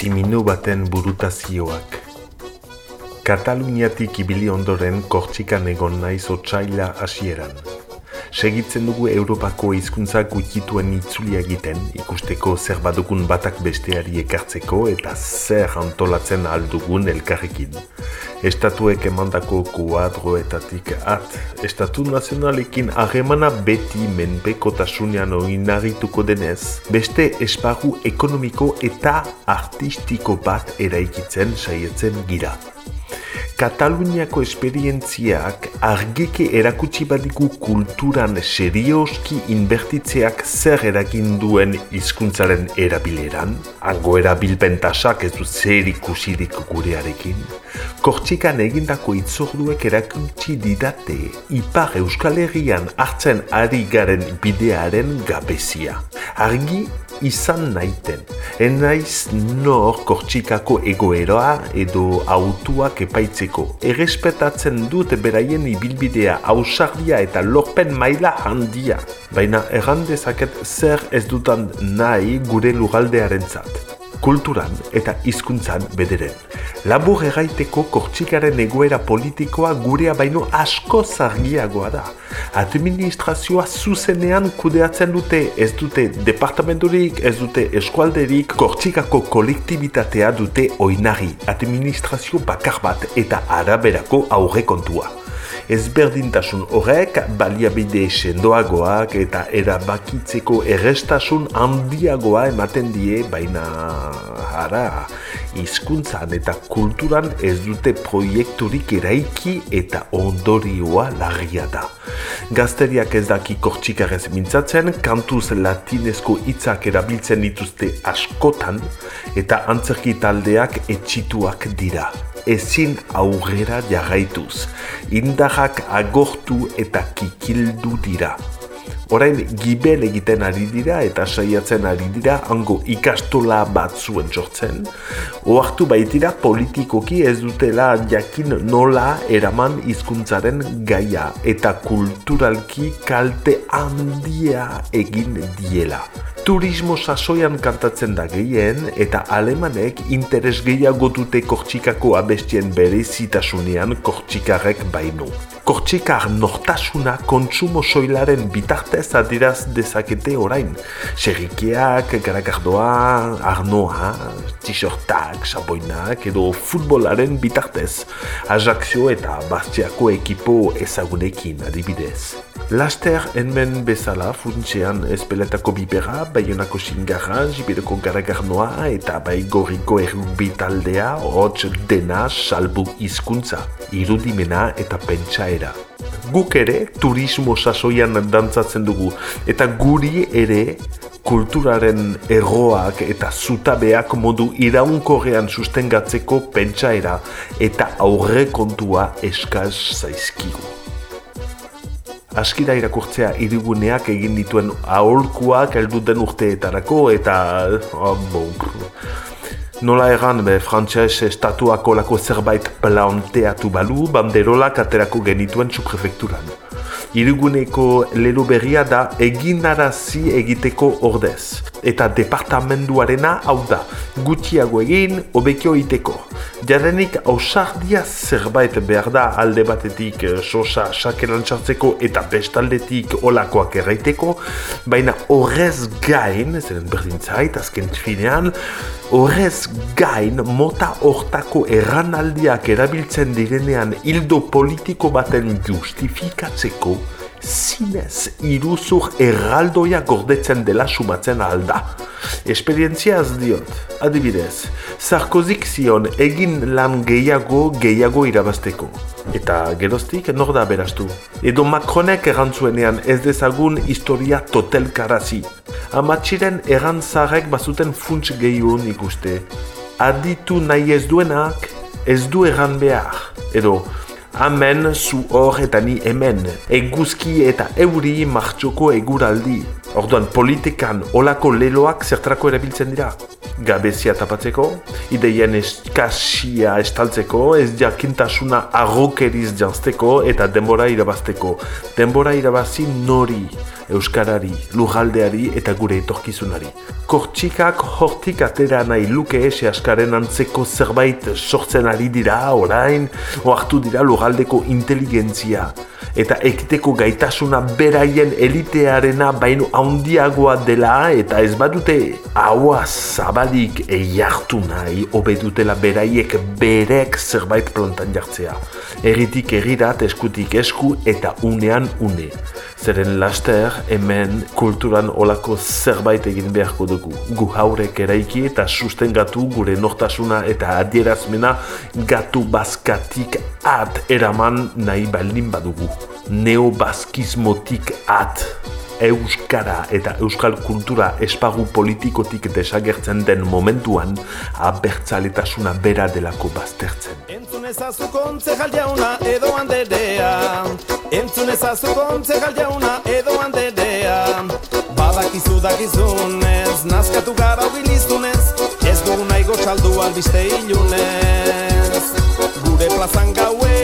Zimino baten burutazioak. Kataluniatik ibili ondoren kortxikan egon naiz otxaila hasieran. Segitzen dugu Europako hizkuntza gutituen itzulia egiten, ikusteko zer badukun batak besteari ekartzeko eta zer antolatzen aldugun elkarrekin. Estatuek emandako kuadroetatik at, Estatu nazionalekin harremana beti menpekotasunean oinarrituko denez, beste esparru ekonomiko eta artistiko bat eraikitzen saietzen gira. Kataluniako esperientziak argike erakutsi badiku kulturan serioski inbertitzeak zer eragin duen hizkuntzaren erabileran, hango erabilpen ez du zer ikusirik gurearekin, kortxikan egindako itzorduek erakutsi didate ipar euskal herrian hartzen ari garen bidearen gabezia. Argi izan naiten. Enaiz nor kortxikako egoeroa edo autuak epaitzeko. Errespetatzen dut beraien ibilbidea ausardia eta lorpen maila handia. Baina errandezaket zer ez dutan nahi gure lugaldearen zat kulturan eta hizkuntzan bederen. Labur erraiteko kortxikaren egoera politikoa gurea baino asko zargiagoa da. Administrazioa zuzenean kudeatzen dute ez dute departamenturik, ez dute eskualderik, kortxikako kolektibitatea dute oinari, administrazio bakar bat eta araberako aurrekontua ezberdintasun horrek baliabide sendoagoak eta erabakitzeko errestasun handiagoa ematen die baina ara hizkuntzan eta kulturan ez dute proiekturik eraiki eta ondorioa larria da. Gazteriak ez daki kortxikarez mintzatzen, kantuz latinezko hitzak erabiltzen dituzte askotan eta antzerki taldeak etxituak dira ezin aurrera jarraituz. Indarrak agortu eta kikildu dira. Orain gibel egiten ari dira eta saiatzen ari dira hango ikastola batzuen sortzen. Oartu baitira politikoki ez dutela jakin nola eraman hizkuntzaren gaia eta kulturalki kalte handia egin diela turismo sasoian kantatzen da gehien eta alemanek interes gehiago dute kortxikako abestien bere zitasunean kortxikarrek baino. Kortxikar nortasuna kontsumo soilaren bitartez adiraz dezakete orain. Xerrikeak, garagardoa, arnoa, t-shirtak, saboinak edo futbolaren bitartez. Ajaxio eta bastiako ekipo ezagunekin adibidez. Laster enmen bezala funtsean espeletako bibera, baionako xingarra, jibideko garagarnoa eta bai gorriko errugbi taldea, hotx dena salbu hizkuntza, irudimena eta pentsaera. Guk ere turismo sasoian dantzatzen dugu eta guri ere kulturaren erroak eta zutabeak modu iraunkorrean sustengatzeko pentsaera eta aurrekontua eskaz zaizkigu askira irakurtzea iriguneak egin dituen aholkuak heldu den urteetarako eta oh, nola egan be frantses estatuako lako zerbait planteatu balu banderolak aterako genituen subprefekturan. Iriguneko lelo berria da eginarazi egiteko ordez. Eta departamenduarena hau da, gutxiago egin, obekio iteko. Jarenik ausardia zerbait behar da alde batetik eh, sosa sakeran txartzeko eta bestaldetik olakoak erraiteko, baina horrez gain, zeren berdin zait, azken finean, horrez gain mota hortako erranaldiak erabiltzen direnean hildo politiko baten justifikatzeko, zinez iruzur erraldoia gordetzen dela sumatzen alda. Esperientziaz diot, adibidez, Sarkozik zion egin lan gehiago gehiago irabazteko. Eta geroztik nor da beraztu. Edo Macronek erantzuenean ez dezagun historia totelkarazi. Amatxiren erantzarek bazuten funts gehiun ikuste. Aditu nahi ez duenak, ez du erran behar. Edo, Hemen zu hor eta ni hemen, eguzki eta euri martxoko eguraldi. Orduan politikan olako leloak zertrako erabiltzen dira. Gabezia tapatzeko, ideien eskasia estaltzeko, ez jakintasuna agokeriz jantzteko eta denbora irabazteko. Denbora irabazi nori, euskarari, lujaldeari eta gure etorkizunari. Kortxikak hortik atera nahi luke ese askaren antzeko zerbait sortzen ari dira orain, oartu dira lugaldeko inteligentzia eta ekiteko gaitasuna beraien elitearena baino handiagoa dela eta ez badute haua zabalik eiartu nahi obedutela beraiek berek zerbait plantan jartzea. Erritik errirat eskutik esku eta unean une. Zeren laster hemen kulturan olako zerbait egin beharko dugu. Gu haurek eraiki eta sustengatu gure nortasuna eta adierazmena gatu bazkatik at eraman nahi baldin badugu. Neobaskismotik at euskara eta euskal kultura espagu politikotik desagertzen den momentuan abertzaletasuna bera delako baztertzen. Entzun ezazu kontzejal jauna edo handerea. Entzun ezazu kontzejal jauna edo handerea. Badakizu dakizunez, nazkatu gara bilizunez Ez dugu nahi gotxaldu albiste ilunez. Gure plazan gauero